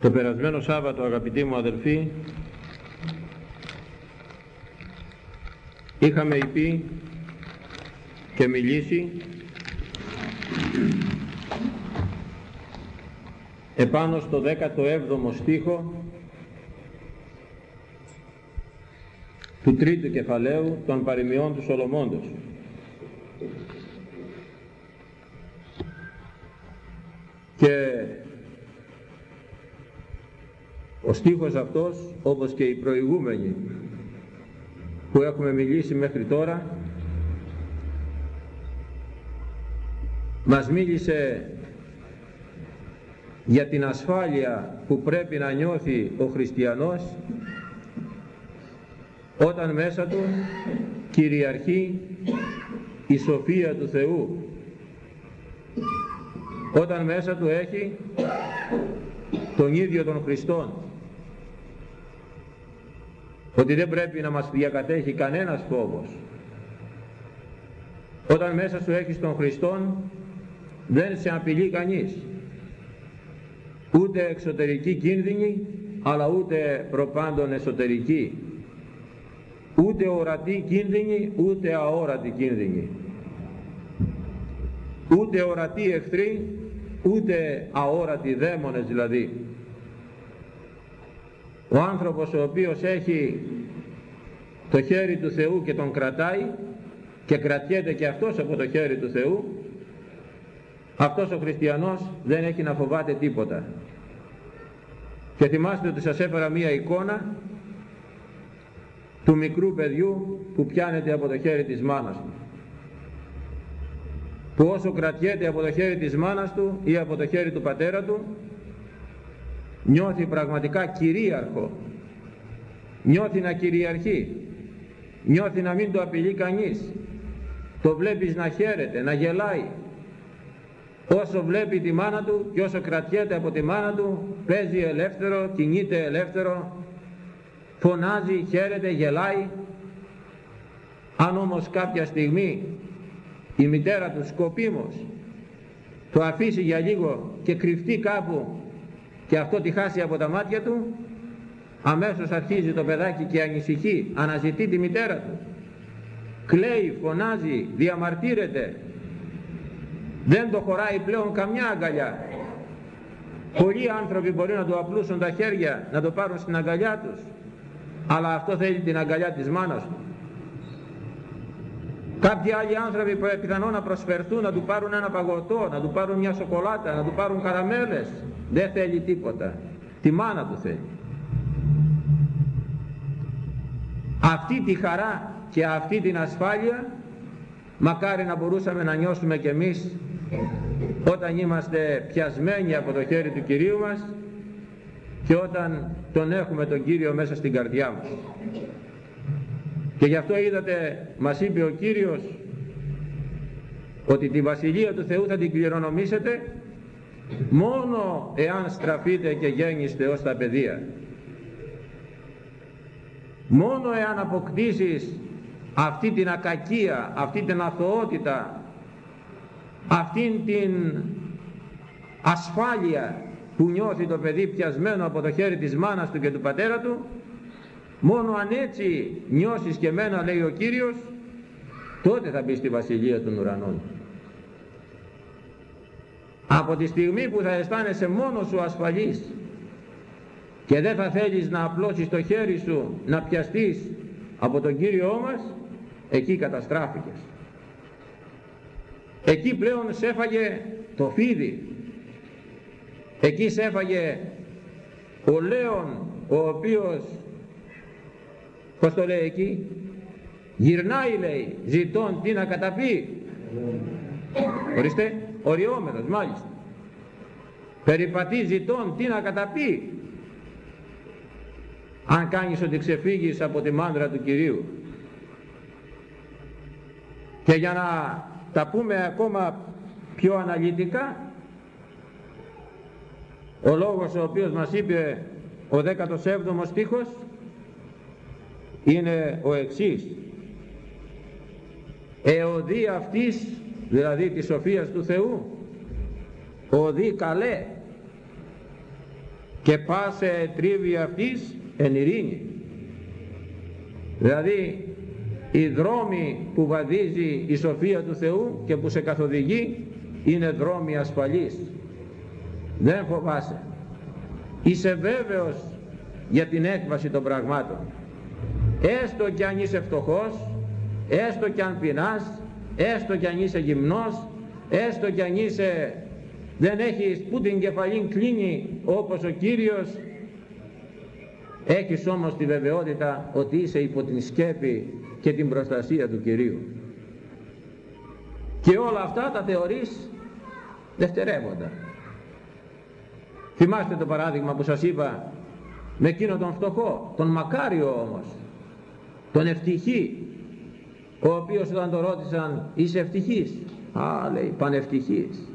Το περασμένο Σάββατο αγαπητοί μου αδελφοί είχαμε υπεί και μιλήσει επάνω στο 17ο στίχο του τρίτου κεφαλαίου των παροιμιών του Σολομώντος. Και ο στίχος αυτός, όπως και οι προηγούμενοι που έχουμε μιλήσει μέχρι τώρα, μας μίλησε για την ασφάλεια που πρέπει να νιώθει ο χριστιανός όταν μέσα του κυριαρχεί η σοφία του Θεού. Όταν μέσα του έχει τον ίδιο τον Χριστόν ότι δεν πρέπει να μας διακατέχει κανένας φόβος. Όταν μέσα σου έχεις τον Χριστόν δεν σε απειλεί κανείς. Ούτε εξωτερική κίνδυνη αλλά ούτε προπάντων εσωτερική. Ούτε ορατή κίνδυνη ούτε αόρατη κίνδυνη. Ούτε ορατή εχθρή ούτε αόρατοι δαίμονες δηλαδή ο άνθρωπος ο οποίος έχει το χέρι του Θεού και τον κρατάει και κρατιέται και αυτός από το χέρι του Θεού αυτός ο χριστιανός δεν έχει να φοβάται τίποτα. Και θυμάστε ότι σας έφερα μία εικόνα του μικρού παιδιού που πιάνεται από το χέρι της μάνας του. Που όσο κρατιέται από το χέρι της μάνας του ή από το χέρι του πατέρα του νιώθει πραγματικά κυρίαρχο. Νιώθει να κυριαρχεί. Νιώθει να μην το απειλεί κανείς. Το βλέπεις να χαίρεται, να γελάει. Όσο βλέπει τη μάνα του και όσο κρατιέται από τη μάνα του παίζει ελεύθερο, κινείται ελεύθερο φωνάζει, χαίρεται, γελάει. Αν όμως κάποια στιγμή η μητέρα του σκοπίμως το αφήσει για λίγο και κρυφτεί κάπου και αυτό τη χάσει από τα μάτια του. Αμέσως αρχίζει το παιδάκι και ανησυχεί αναζητεί τη μητέρα του. Κλαίει, φωνάζει, διαμαρτύρεται. Δεν το χωράει πλέον καμιά αγκαλιά. Πολλοί άνθρωποι μπορεί να του απλούσουν τα χέρια να το πάρουν στην αγκαλιά τους. Αλλά αυτό θέλει την αγκαλιά της μάνας του Κάποιοι άλλοι άνθρωποι που πιθανόν να προσφερθούν να του πάρουν ένα παγωτό, να του πάρουν μια σοκολάτα, να του πάρουν καραμέλες. Δεν θέλει τίποτα. Τη μάνα του θέλει. Αυτή τη χαρά και αυτή την ασφάλεια μακάρι να μπορούσαμε να νιώσουμε κι εμείς όταν είμαστε πιασμένοι από το χέρι του Κυρίου μας και όταν τον έχουμε τον Κύριο μέσα στην καρδιά μας. Και γι' αυτό είδατε, μας είπε ο Κύριος, ότι τη Βασιλεία του Θεού θα την κληρονομήσετε μόνο εάν στραφείτε και γέννηστε ως τα παιδεία. Μόνο εάν αποκτήσεις αυτή την ακακία, αυτή την αθωότητα, αυτή την ασφάλεια που νιώθει το παιδί πιασμένο από το χέρι της μάνας του και του πατέρα του μόνο αν έτσι νιώσεις και μένα λέει ο Κύριος τότε θα μπεις στη Βασιλεία των Ουρανών. Από τη στιγμή που θα αισθάνεσαι μόνος σου ασφαλής και δεν θα θέλεις να απλώσεις το χέρι σου να πιαστείς από τον Κύριό μας εκεί καταστράφηκες. Εκεί πλέον σε έφαγε το φίδι. Εκεί σε έφαγε ο Λέων ο οποίος πως το λέει εκεί; Γυρνάει λέει ζητών τι να καταπεί. Ορίστε οριόμενος μάλιστα. Περιπατεί ζητών τι να καταπεί. Αν κάνεις ότι ξεφύγεις από τη μάνδρα του Κυρίου. Και για να τα πούμε ακόμα πιο αναλυτικά ο λόγος ο οποίος μας είπε ο 17ο στίχος είναι ο εξής εωδή αυτής δηλαδή της σοφίας του Θεού οδή καλέ και πάσε τρίβη αυτής εν ειρήνη. Δηλαδή οι δρόμοι που βαδίζει η σοφία του Θεού και που σε καθοδηγεί είναι δρόμοι ασφαλείς. Δεν φοβάσαι. Είσαι βέβαιος για την έκβαση των πραγμάτων. Έστω κι αν είσαι φτωχός, έστω κι αν πεινάς, έστω κι αν είσαι γυμνός, έστω κι αν είσαι δεν έχεις που την κεφαλή κλείνει όπως ο Κύριος έχεις όμως τη βεβαιότητα ότι είσαι υπό την σκέπη και την προστασία του Κυρίου. Και όλα αυτά τα θεωρείς δευτερεύοντα. Θυμάστε το παράδειγμα που σας είπα με εκείνο τον φτωχό τον μακάριο όμως τον ευτυχή ο οποίος όταν το ρώτησαν είσαι ευτυχής; Α λέει πανευτυχής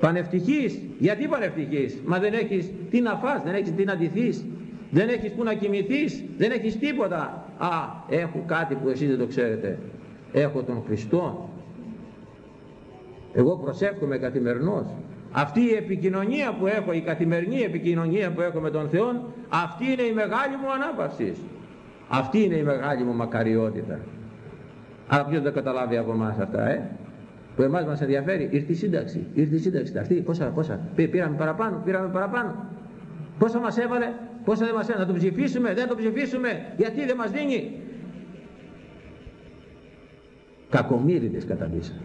Πανευτυχής; Γιατί πανευτυχής; Μα δεν έχεις τι να φας, δεν έχεις τι να ντυθείς, δεν έχεις που να κοιμηθείς, δεν έχεις τίποτα. Α, έχω κάτι που εσείς δεν το ξέρετε. Έχω τον Χριστό. Εγώ προσεύχομαι καθημερινώς. Αυτή η επικοινωνία που έχω, η καθημερινή επικοινωνία που έχω με τον Θεό, αυτή είναι η μεγάλη μου ανάπαυση. Αυτή είναι η μεγάλη μου μακαριότητα. Αλλά ποιος δεν καταλάβει από εμάς αυτά, ε που εμάς μας ενδιαφέρει, ήρθε η σύνταξη, ήρθε η σύνταξη, αυτή, πόσα, πόσα, πήραμε παραπάνω, πήραμε παραπάνω, πόσα μας έβαλε, πόσα δεν μας έβαλε, να το ψηφίσουμε, δεν το ψηφίσουμε, γιατί δεν μας δίνει. Κακομύριδες καταντήσαμε.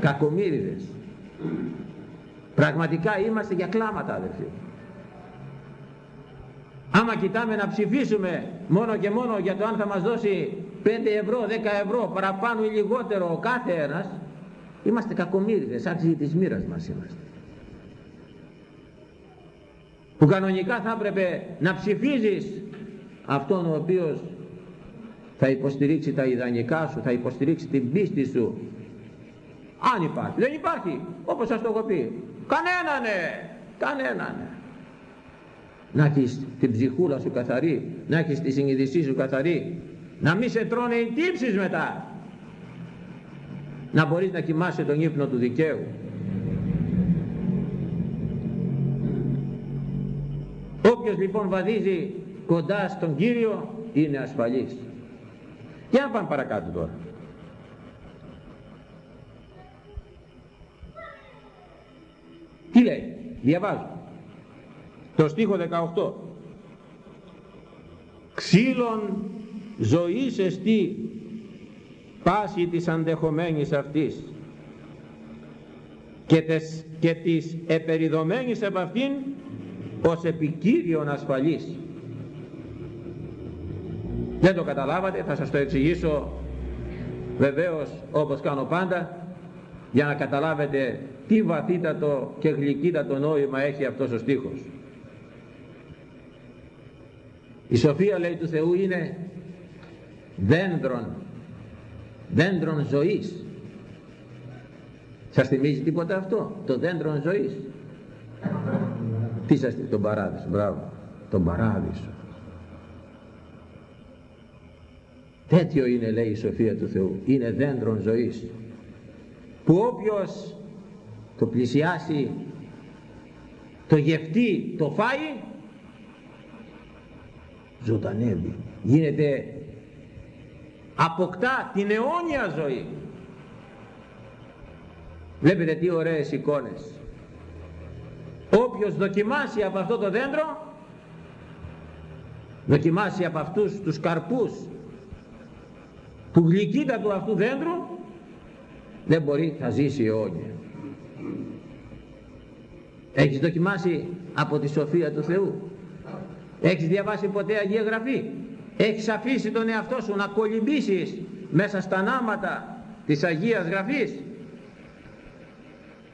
Κακομύριδες. Πραγματικά είμαστε για κλάματα αδελφοί. Άμα κοιτάμε να ψηφίσουμε μόνο και μόνο για το αν θα μας δώσει 5 ευρώ, 10 ευρώ, παραπάνω ή λιγότερο ο κάθε ένας, είμαστε κακομύριδες, άξιοι της μοίρας μας είμαστε. Που κανονικά θα έπρεπε να ψηφίζεις αυτόν ο οποίος θα υποστηρίξει τα ιδανικά σου, θα υποστηρίξει την πίστη σου. Αν υπάρχει. Δεν υπάρχει. Όπως σας το έχω πει. Κανένανε. Κανένανε να έχεις την ψυχούλα σου καθαρή, να έχεις τη συνειδησή σου καθαρή, να μην σε τρώνε οι τύψεις μετά, να μπορείς να κοιμάσαι τον ύπνο του δικαίου. Όποιος λοιπόν βαδίζει κοντά στον Κύριο είναι ασφαλής. Για να πάμε παρακάτω τώρα. Τι λέει, διαβάζω το στίχο 18 ξύλων ζωής εστί πάση της αντεχομένης αυτής και, τες, και της επεριδομένης επ' αυτήν ως επικύριον ασφαλής δεν το καταλάβατε θα σας το εξηγήσω βεβαίως όπως κάνω πάντα για να καταλάβετε τι βαθύτατο και γλυκύτατο νόημα έχει αυτός ο στίχος η σοφία λέει του Θεού είναι δέντρον, δέντρον ζωής. Σας θυμίζει τίποτα αυτό, το δέντρον ζωής; Τι σας θυμίζει, τον παράδεισο, μπράβο, τον παράδεισο. Τέτοιο είναι λέει η σοφία του Θεού, είναι δέντρον ζωής. Που όποιος το πλησιάσει, το γευτεί, το φάει, ζωντανεύει. Γίνεται αποκτά την αιώνια ζωή. Βλέπετε τι ωραίες εικόνες. Όποιος δοκιμάσει από αυτό το δέντρο δοκιμάσει από αυτούς τους καρπούς του γλυκύτατου αυτού δέντρου δεν μπορεί θα ζήσει αιώνια. Έχεις δοκιμάσει από τη σοφία του Θεού Έχεις διαβάσει ποτέ Αγία Γραφή; Έχεις αφήσει τον εαυτό σου να κολυμπήσεις μέσα στα νάματα της Αγίας Γραφής;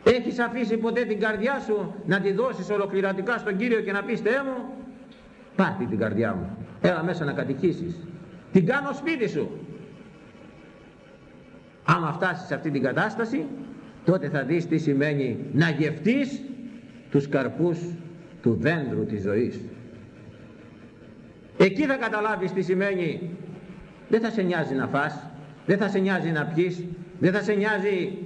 Έχεις αφήσει ποτέ την καρδιά σου να τη δώσεις ολοκληρωτικά στον Κύριο και να πεις Θεέ μου, πάρτε την καρδιά μου, έλα μέσα να κατοικήσεις. Την κάνω σπίτι σου. Άμα φτάσεις σε αυτή την κατάσταση, τότε θα δεις τι σημαίνει να γευτείς τους καρπούς του δέντρου της ζωής. Εκεί θα καταλάβεις τι σημαίνει. Δεν θα σε νοιάζει να φας, δεν θα σε νοιάζει να πιείς, δεν θα σε νοιάζει,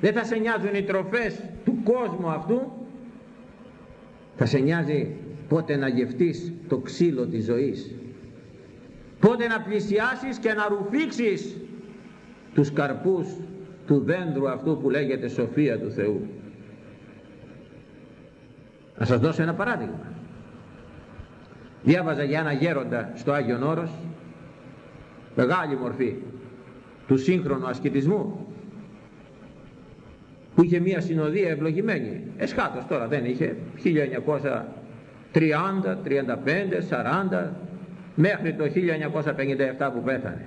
δεν θα σε νοιάζουν οι τροφές του κόσμου αυτού, θα σε νοιάζει πότε να γευτείς το ξύλο της ζωής. Πότε να πλησιάσεις και να ρουφήξεις τους καρπούς του δέντρου αυτού που λέγεται σοφία του Θεού. Να σας δώσω ένα παράδειγμα διάβαζα για ένα γέροντα στο Άγιον Όρος μεγάλη μορφή του σύγχρονου ασκητισμού που είχε μια συνοδεία ευλογημένη. Εσχάτως τώρα δεν είχε 1930, 35, 40 μέχρι το 1957 που πέθανε.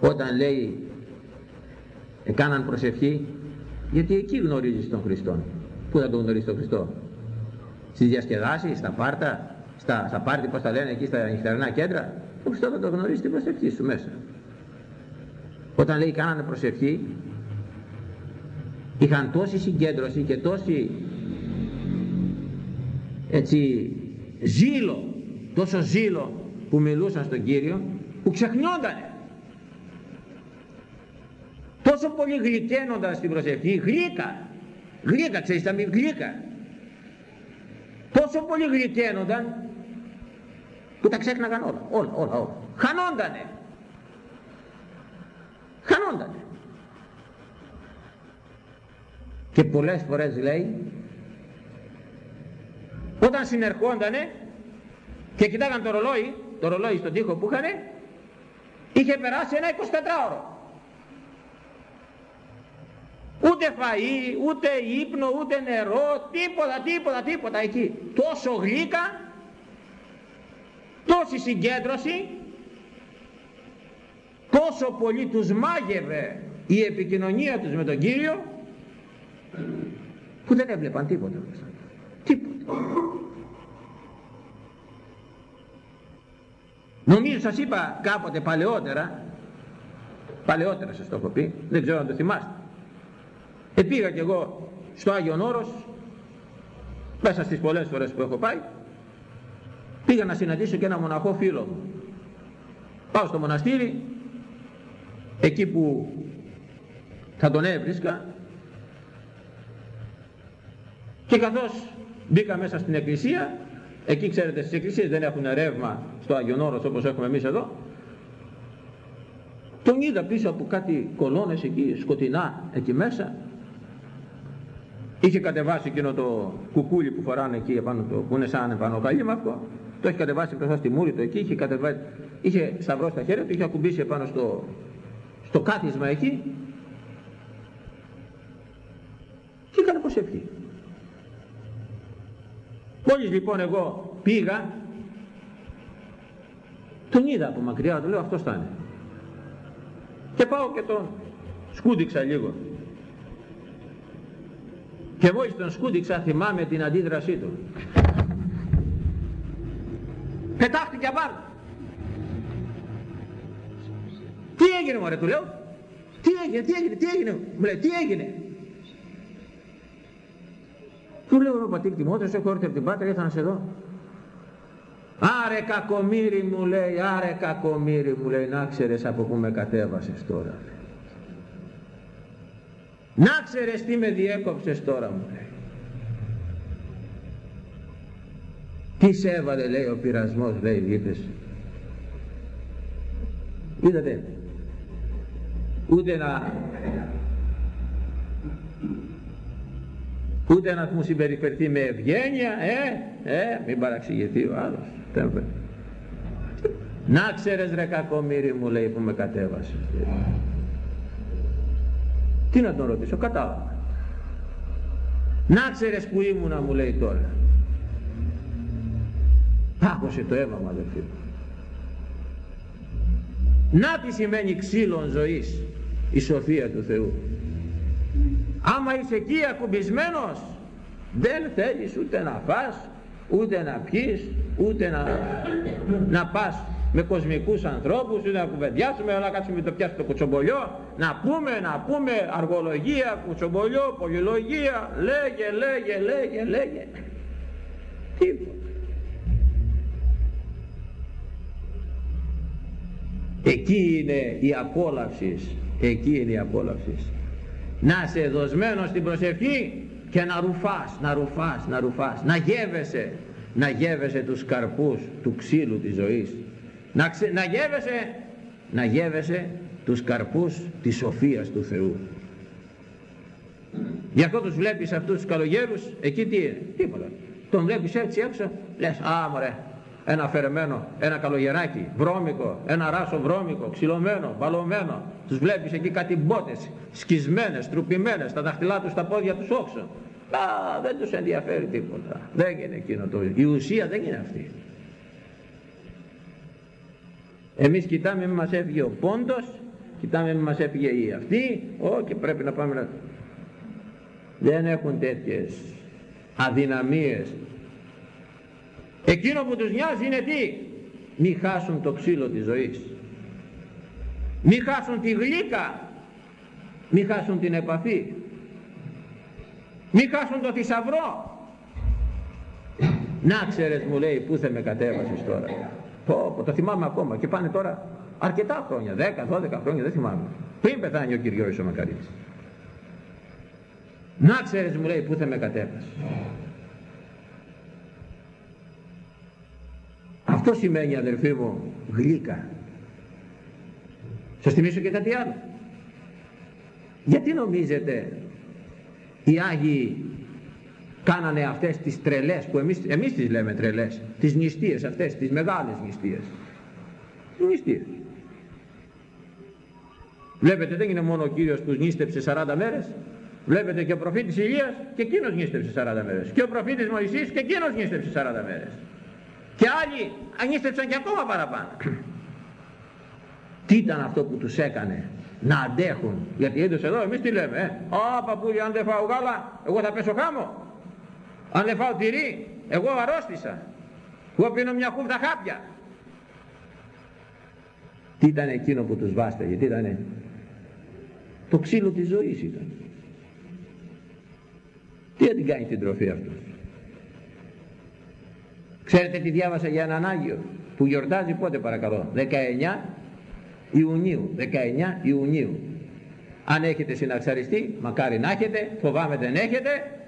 Όταν λέει έκαναν προσευχή γιατί εκεί γνωρίζεις τον Χριστό πού θα τον γνωρίζει τον Χριστό; Στις διασκεδάσεις, στα πάρτα στα, στα πάρτι πως τα λένε εκεί στα νυχτερινά κέντρα τον Χριστός θα τον γνωρίζει την προσευχή σου μέσα. Όταν λέει κάνανε προσευχή είχαν τόση συγκέντρωση και τόση έτσι ζήλο τόσο ζήλο που μιλούσαν στον Κύριο που ξεχνιόντανε. Τόσο πολύ γλυκένονταν στην προσευχή γλύκα γλύκα ξέρεις τα μη γλύκα τόσο πολύ γλυκένονταν που τα ξέχναγαν όλα όλα όλα, όλα. χανόντανε. Χανόντανε. Και πολλές φορές λέει όταν συνερχόντανε και κοιτάγαν το ρολόι το ρολόι στον τοίχο που είχαν είχε περάσει ένα 24ωρο ούτε φαΐ, ούτε ύπνο, ούτε νερό, τίποτα, τίποτα, τίποτα εκεί. Τόσο γλύκα, τόση συγκέντρωση, τόσο πολύ τους μάγευε η επικοινωνία τους με τον Κύριο, που δεν έβλεπαν τίποτα. Τίποτα. Νομίζω σας είπα κάποτε παλαιότερα, παλαιότερα σας το έχω πει, δεν ξέρω αν το θυμάστε. Επήγα κι εγώ στο Άγιον Όρος, μέσα στις πολλές φορές που έχω πάει, πήγα να συναντήσω και ένα μοναχό φίλο μου. Πάω στο μοναστήρι, εκεί που θα τον έβρισκα και καθώς μπήκα μέσα στην εκκλησία, εκεί ξέρετε στις εκκλησίες δεν έχουν ρεύμα στο Άγιον Όρος όπως έχουμε εμείς εδώ, τον είδα πίσω από κάτι κολόνες εκεί, σκοτεινά εκεί μέσα Είχε κατεβάσει εκείνο το κουκούλι που φοράνε εκεί επάνω το, που είναι σαν επάνω αυτό. Το έχει κατεβάσει μπροστά στη μούρη του εκεί, είχε, κατεβάσει, είχε σταυρό στα χέρια του, είχε ακουμπήσει επάνω στο, στο κάθισμα εκεί και έκανε προσευχή. Μόλις λοιπόν εγώ πήγα, τον είδα από μακριά, του λέω αυτός θα είναι. Και πάω και τον σκούντιξα λίγο. Και μόλις τον σκούντιξα θυμάμαι την αντίδρασή του. Πετάχτηκε απάνω. Τι έγινε μωρέ του λέω. Τι έγινε, τι έγινε, τι έγινε. Μου λέει τι έγινε. Του λέω εγώ πατήρ Τιμότεος έχω έρθει από την Πάτρα ήρθα να σε δω. Άρε κακομύρι μου λέει, άρε κακομύρι μου λέει, να ξέρεις από που με κατέβασες τώρα. Να ξέρεις τι με διέκοψες τώρα μου λέει. Τι σε έβαλε λέει ο πειρασμός λέει λείπες. Είδατε. Ούτε να ούτε να μου συμπεριφερθεί με ευγένεια ε, ε, μην παραξηγηθεί ο άλλος να ξέρεις ρε κακομύρι μου λέει που με κατέβασες τι να τον ρωτήσω, κατάλαβα. Να ξέρεις που ήμουνα μου λέει τώρα. Άκουσε το αίμα μου αδελφοί μου. Να τι σημαίνει ξύλων ζωής η σοφία του Θεού. Άμα είσαι εκεί ακουμπισμένος δεν θέλεις ούτε να φας, ούτε να πιείς, ούτε να, να πας με κοσμικούς ανθρώπους ή να κουβεντιάσουμε, να κάτσουμε το πιάσουμε το κουτσομπολιό, να πούμε, να πούμε αργολογία, κουτσομπολιό, πολυλογία, λέγε, λέγε, λέγε, λέγε. Τίποτα. Εκεί είναι η απόλαυσης, εκεί είναι η απόλαυσης. Να είσαι δοσμένος στην προσευχή, και να ρουφάς, να ρουφάς, να ρουφάς, να γεύεσαι, να γεύεσαι τους καρπούς του ξύλου της ζωής. Να, ξε, να γεύεσαι, να γεύεσαι τους καρπούς της σοφίας του Θεού. Γι' αυτό τους βλέπεις αυτούς τους καλογέρους, εκεί τι είναι, τίποτα. Τον βλέπεις έτσι έξω, λες, α μωρέ, ένα αφαιρεμένο, ένα καλογεράκι, βρώμικο, ένα ράσο βρώμικο, ξυλωμένο, μπαλωμένο. Τους βλέπεις εκεί κάτι μπότες, σκισμένες, τρουπημένες, τα δαχτυλά τους, τα πόδια τους όξω. Α, δεν τους ενδιαφέρει τίποτα. Δεν είναι εκείνο το... Η ουσία δεν είναι αυτή. Εμείς κοιτάμε μην μας έφυγε ο πόντος, κοιτάμε μην μας έφυγε η αυτή, ό, και πρέπει να πάμε να... Δεν έχουν τέτοιες αδυναμίες Εκείνο που τους νοιάζει είναι τι; Μη χάσουν το ξύλο της ζωής. Μη χάσουν τη γλύκα. Μη χάσουν την επαφή. Μη χάσουν το θησαυρό. Να ξέρεις μου λέει πού θα με κατέβασες τώρα. Πω, πω, το θυμάμαι ακόμα και πάνε τώρα αρκετά χρόνια, 10-12 χρόνια δεν θυμάμαι. Πριν πεθάνει ο Κυριός ο Μακαρίτης. Να ξέρεις μου λέει πού θα με κατέβασες. Αυτό σημαίνει αδερφοί μου γλύκα. Σας θυμίσω και κάτι άλλο. Γιατί νομίζετε οι Άγιοι κάνανε αυτές τις τρελές που εμείς, εμείς τις λέμε τρελές, τις νηστείες αυτές, τις μεγάλες νηστείες. Νηστείες. Βλέπετε δεν είναι μόνο ο Κύριος που νήστεψε 40 μέρες, βλέπετε και ο προφήτης Ηλίας και εκείνος νήστεψε 40 μέρες. Και ο προφήτης Μωυσής και εκείνος νήστεψε 40 μέρες. Και άλλοι ανίστεψαν και ακόμα παραπάνω. Τι ήταν αυτό που τους έκανε να αντέχουν; Γιατί είδους εδώ εμείς τι λέμε ε; α παππούλια αν δεν φάω γάλα εγώ θα πέσω χάμω αν δεν φάω τυρί εγώ αρρώστησα. Εγώ πίνω μια χούφτα χάπια. Τι ήταν εκείνο που τους βάσταγε τι ήταν το ξύλο της ζωής ήταν. Τι θα την κάνει την τροφή αυτός; Ξέρετε τι διάβασα για έναν Άγιο που γιορτάζει πότε παρακαλώ; 19 Ιουνίου. 19 Ιουνίου. Αν έχετε συναξαριστεί μακάρι να έχετε φοβάμαι δεν έχετε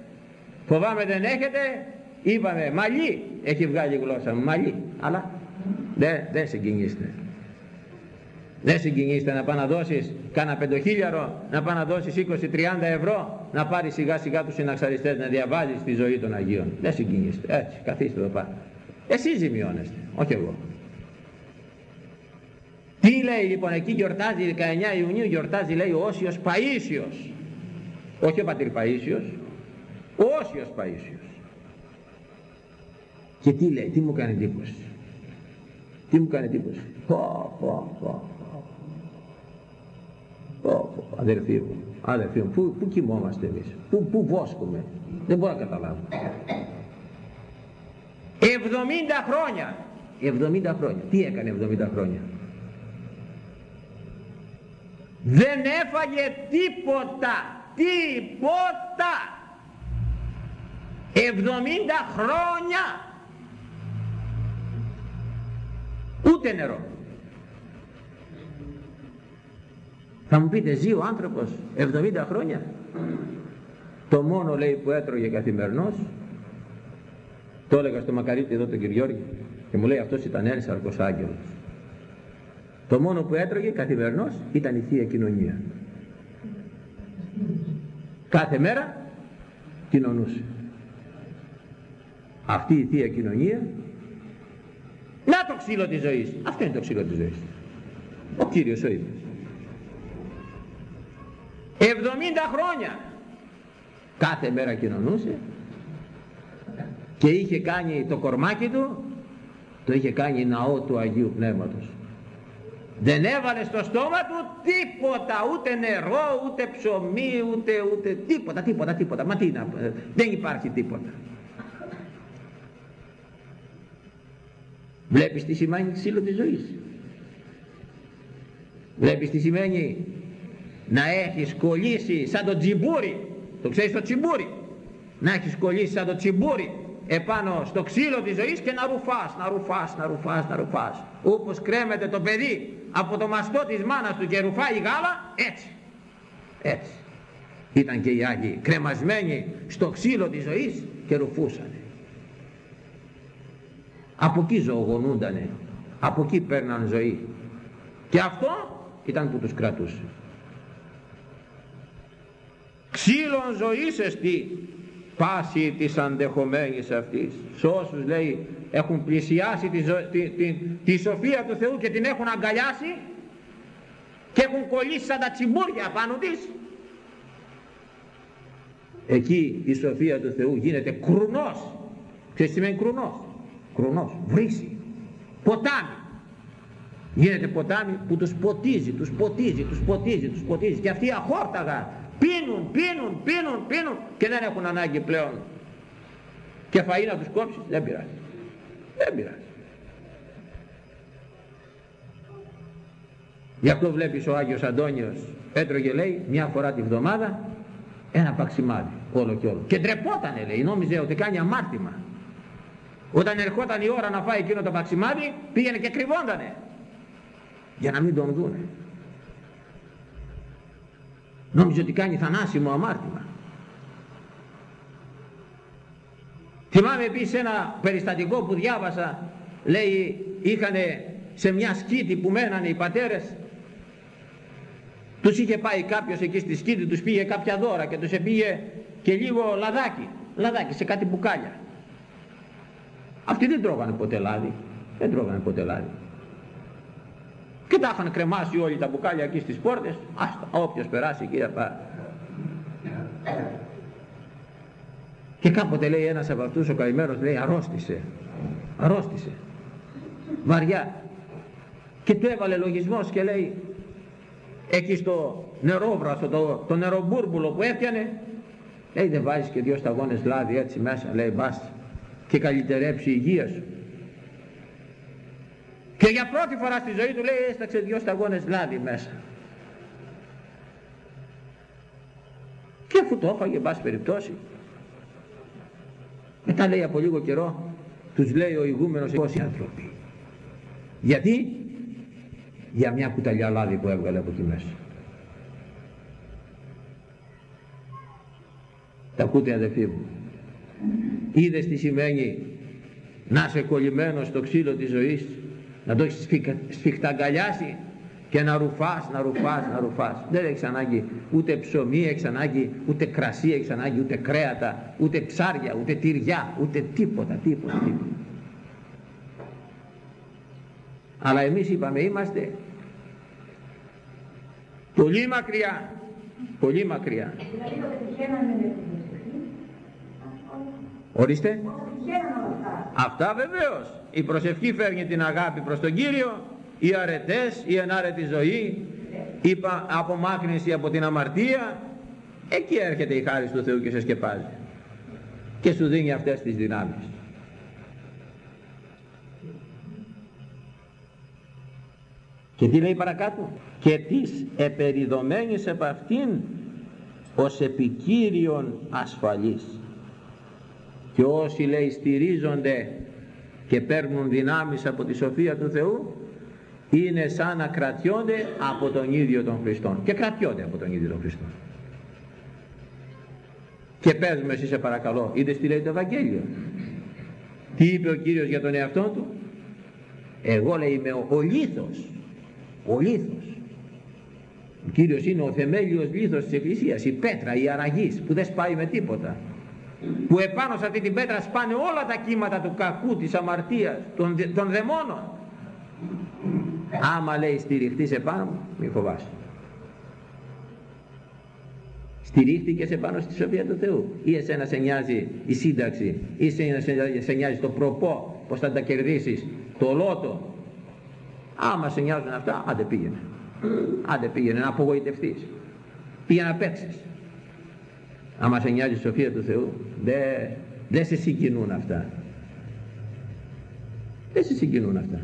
φοβάμαι δεν έχετε είπαμε μαλλί έχει βγάλει η γλώσσα μου μαλλί αλλά δεν, δεν συγκινήστε δεν συγκινήστε να πάει να δώσεις κάνα πεντοχίλιαρο, να πάει να δώσεις 20-30 ευρώ, να πάρει σιγά σιγά τους συναξαριστές να διαβάζεις τη ζωή των Αγίων. Δεν συγκινήστε. Έτσι, καθίστε εδώ πάνω. Εσείς ζημιώνεστε, όχι εγώ. Τι λέει λοιπόν εκεί γιορτάζει 19 Ιουνίου γιορτάζει λέει ο Όσιος Παΐσιος. Όχι ο πατήρ Παΐσιος, ο Όσιος Παΐσιος. Και τι λέει, τι μου κάνει εντύπωση. Τι μου κάνει εντύπωση. Πω, πω, πω. Πω, πω, αδερφοί μου, αδερφοί μου, πού, πού κοιμόμαστε εμείς, πού, πού βόσκουμε, δεν μπορώ να καταλάβω. 70 χρόνια 70 χρόνια τι έκανε 70 χρόνια; Δεν έφαγε τίποτα τίποτα 70 χρόνια ούτε νερό θα μου πείτε ζει ο άνθρωπος 70 χρόνια; Το μόνο λέει που έτρωγε καθημερινός το έλεγα στο Μακαρίτη εδώ τον Κυριώργη και μου λέει αυτός ήταν ένας αρκοσάγγελος. Το μόνο που έτρωγε καθημερινός ήταν η Θεία Κοινωνία. Κάθε μέρα κοινωνούσε. Αυτή η Θεία Κοινωνία. Να το ξύλο της ζωής. Αυτό είναι το ξύλο της ζωής. Ο Κύριος ο ίδιος. 70 χρόνια. Κάθε μέρα κοινωνούσε. Και είχε κάνει το κορμάκι του. Το είχε κάνει ναό του Αγίου Πνεύματος. Δεν έβαλε στο στόμα του τίποτα. Ούτε νερό ούτε ψωμί ούτε, ούτε τίποτα τίποτα τίποτα. Μα τι να, δεν υπάρχει τίποτα βλέπεις τι σημαίνει ξύλο της ζωής βλέπεις τι σημαίνει να έχεις κολλήσει σαν το τσιμπούρι το ξέρεις το τσιμπούρι; Να έχεις κολλήσει σαν το τσιμπούρι επάνω στο ξύλο της ζωής και να ρουφάς, να ρουφάς, να ρουφάς, να ρουφάς. Όπως κρέμεται το παιδί από το μαστό της μάνας του και ρουφάει γάλα, έτσι. Έτσι. ήταν και οι Άγιοι κρεμασμένοι στο ξύλο της ζωής και ρουφούσανε από εκεί ζωογονούντανε. Από εκεί παίρναν ζωή. Και αυτό ήταν που τους κρατούσε. Ξύλων ζωής εστί. Πάση της αντεχομένης αυτής. Σε όσους λέει έχουν πλησιάσει τη, τη, τη, τη, σοφία του Θεού και την έχουν αγκαλιάσει και έχουν κολλήσει σαν τα τσιμπούρια πάνω της εκεί η σοφία του Θεού γίνεται κρουνός. Τι σημαίνει κρουνός; Κρουνός, βρύση ποτάμι. Γίνεται ποτάμι που τους ποτίζει τους ποτίζει, τους ποτίζει, τους ποτίζει. Και αυτοί αχόρταγα. Πίνουν, πίνουν, πίνουν, πίνουν και δεν έχουν ανάγκη πλέον και φαΐ να τους κόψεις. Δεν πειράζει. Δεν πειράζει. Γι' αυτό βλέπεις ο Άγιος Αντώνιος έτρωγε λέει μια φορά τη βδομάδα ένα παξιμάδι όλο και όλο. Και ντρεπότανε λέει νόμιζε ότι κάνει αμάρτημα όταν ερχόταν η ώρα να φάει εκείνο το παξιμάδι πήγαινε και κρυβόντανε. Για να μην τον δούνε. Νόμιζε ότι κάνει θανάσιμο αμάρτημα. Θυμάμαι επίσης ένα περιστατικό που διάβασα. Λέει είχαν σε μια σκήτη που μένανε οι πατέρες. Τους είχε πάει κάποιος εκεί στη σκήτη, τους πήγε κάποια δώρα και τους πήγε και λίγο λαδάκι, λαδάκι σε κάτι μπουκάλια. Αυτοί δεν τρώγανε ποτέ λάδι, δεν τρώγανε ποτέ λάδι. Και τα είχαν κρεμάσει όλοι τα μπουκάλια εκεί στις πόρτες, άστα, όποιος περάσει εκεί θα Και κάποτε λέει ένας από αυτούς ο καημένος λέει αρρώστησε, αρρώστησε, βαριά. Και του έβαλε λογισμός και λέει εκεί στο νερόβρασο, το, το νερομπούρμπουλο που έφτιανε, λέει δεν βάζεις και δύο σταγόνες λάδι έτσι μέσα, λέει μπας και καλυτερέψει η υγεία σου. Και για πρώτη φορά στη ζωή του λέει έσταξε δυο σταγόνες λάδι μέσα. Και αφού το έφαγε μπας περιπτώσει, μετά λέει από λίγο καιρό, τους λέει ο ηγούμενος πόσοι άνθρωποι. Γιατί; Για μια κουταλιά λάδι που έβγαλε από εκεί μέσα. Τα ακούτε αδελφοί μου. Είδες τι σημαίνει να είσαι κολλημένος στο ξύλο της ζωής, να το έχεις σφιχταγκαλιάσει και να ρουφάς, να ρουφάς, να ρουφάς. Δεν έχεις ανάγκη ούτε ψωμί, έχεις ανάγκη ούτε κρασί, έχεις ανάγκη ούτε κρέατα, ούτε ψάρια, ούτε τυριά, ούτε τίποτα, τίποτα, τίποτα. Αλλά εμείς είπαμε είμαστε πολύ μακριά, πολύ μακριά. Ορίστε. Αυτά βεβαίως. Η προσευχή φέρνει την αγάπη προς τον Κύριο, οι αρετές, η ενάρετη ζωή, η απομάκρυνση από την αμαρτία. Εκεί έρχεται η χάρη του Θεού και σε σκεπάζει. Και σου δίνει αυτές τις δυνάμεις. Και τι λέει παρακάτω; Και της επεριδομένης επ' αυτήν ως επικύριον ασφαλής. Και όσοι λέει στηρίζονται και παίρνουν δυνάμεις από τη σοφία του Θεού είναι σαν να κρατιόνται από τον ίδιο τον Χριστό και κρατιόνται από τον ίδιο τον Χριστό και πες με εσύ σε παρακαλώ είδες τι λέει το Ευαγγέλιο. Τι είπε ο Κύριος για τον εαυτό του; Εγώ λέει είμαι ο, ο λίθος. Ο λίθος. Ο Κύριος είναι ο θεμέλιος λίθος της Εκκλησίας η πέτρα, η αραγής που δεν σπάει με τίποτα που επάνω σε αυτή την πέτρα σπάνε όλα τα κύματα του κακού, της αμαρτίας, των, των δαιμόνων. Άμα λέει στηριχτείς επάνω μου μη φοβάσαι. Στηρίχτηκες επάνω στη σοφία του Θεού. Ή εσένα σε νοιάζει η σύνταξη ή εσένα σε νοιάζει το προπό πως θα τα κερδίσεις το λότο. Άμα σε νοιάζουν αυτά άντε πήγαινε. Άντε πήγαινε να απογοητευτείς πήγαινε να παίξεις άμα σε νοιάζει η σοφία του Θεού δεν δε σε συγκινούν αυτά. Δεν σε συγκινούν αυτά.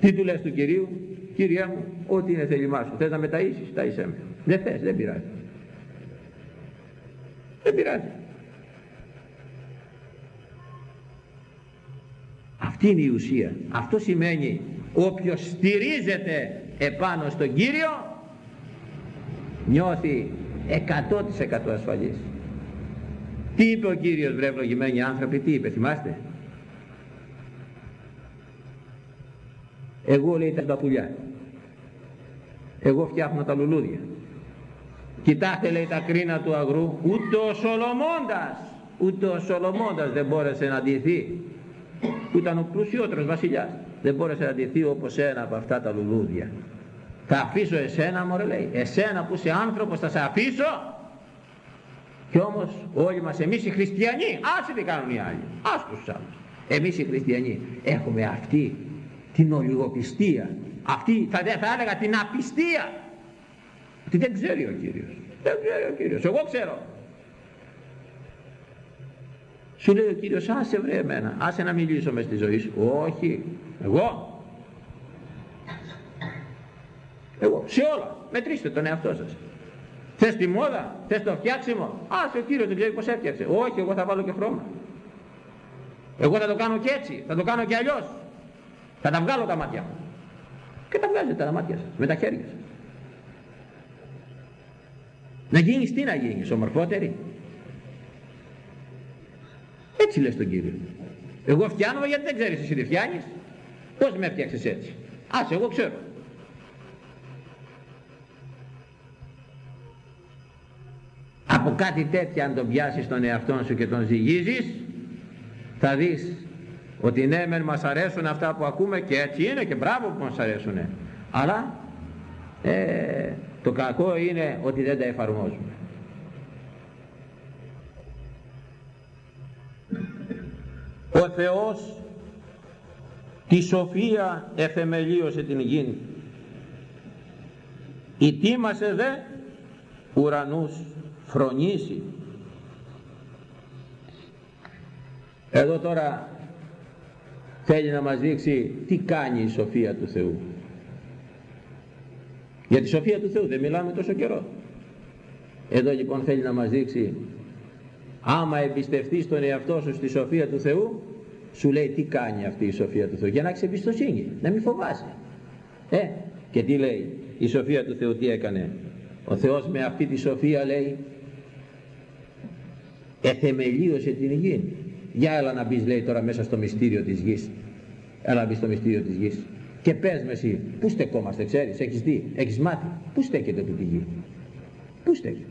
Τι του λες του Κυρίου Κύριε μου ό,τι είναι θέλημά σου θες να με ταΐσεις ταΐσέ με δεν θες δεν πειράζει. Δεν πειράζει. Αυτή είναι η ουσία. Αυτό σημαίνει όποιος στηρίζεται επάνω στον Κύριο νιώθει 100% ασφαλής. Τι είπε ο Κύριος βρε ευλογημένοι άνθρωποι τι είπε θυμάστε; Εγώ λέει τα πουλιά εγώ φτιάχνω τα λουλούδια. Κοιτάτε λέει τα κρίνα του αγρού. Ούτε ο Σολομώντας ούτε ο Σολομώντας δεν μπόρεσε να ντυθεί. Που ήταν ο πλουσιότερος βασιλιάς. Δεν μπόρεσε να ντυθεί όπως ένα από αυτά τα λουλούδια θα αφήσω εσένα μωρέ λέει. Εσένα που είσαι άνθρωπος θα σε αφήσω και όμως όλοι μας εμείς οι χριστιανοί άσε τι κάνουν οι άλλοι. Ας τους άλλους. Εμείς οι χριστιανοί έχουμε αυτή την ολιγοπιστία. Αυτή θα, θα έλεγα την απιστία. Ότι δεν ξέρει ο Κύριος. Δεν ξέρει ο Κύριος. Εγώ ξέρω. Σου λέει ο Κύριος άσε βρε εμένα. Άσε να μιλήσω μες στη ζωή σου όχι. Εγώ εγώ. Σε όλα μετρήστε τον εαυτό σας. Θες τη μόδα θες το φτιάξιμο. Άσε ο Κύριος δεν ξέρει πως έφτιαξε. Όχι εγώ θα βάλω και χρώμα. Εγώ θα το κάνω και έτσι θα το κάνω και αλλιώς. Θα τα βγάλω τα μάτια μου. Και τα βγάζετε τα μάτια σας με τα χέρια σας. Να γίνεις τι να γίνεις ομορφότερη; Έτσι λες τον Κύριο. Εγώ φτιάνω γιατί δεν ξέρεις εσύ τι φτιάνεις πως με έφτιαξες έτσι; Άσε εγώ ξέρω από κάτι τέτοια αν τον πιάσεις τον εαυτό σου και τον ζυγίζεις θα δεις ότι ναι μεν μας αρέσουν αυτά που ακούμε και έτσι είναι και μπράβο που μας αρέσουν αλλά ε, το κακό είναι ότι δεν τα εφαρμόζουμε. Ο Θεός τη σοφία εφεμελίωσε την γη. Ητήμασε δε ουρανούς φρονήσει. Εδώ τώρα θέλει να μας δείξει τι κάνει η σοφία του Θεού. Για τη σοφία του Θεού δεν μιλάμε τόσο καιρό. Εδώ λοιπόν θέλει να μας δείξει άμα εμπιστευτείς τον εαυτό σου στη σοφία του Θεού σου λέει τι κάνει αυτή η σοφία του Θεού. Για να έχεις εμπιστοσύνη να μην φοβάσαι. Ε, και τι λέει η σοφία του Θεού τι έκανε. Ο Θεός με αυτή τη σοφία λέει εθεμελίωσε την γη. Για έλα να μπεις λέει τώρα μέσα στο μυστήριο της γης. Έλα να μπεις στο μυστήριο της γης. Και πες με εσύ πού στεκόμαστε ξέρεις έχεις δει έχεις μάθει. Πού στέκεται αυτή τη γη; Πού στέκεται;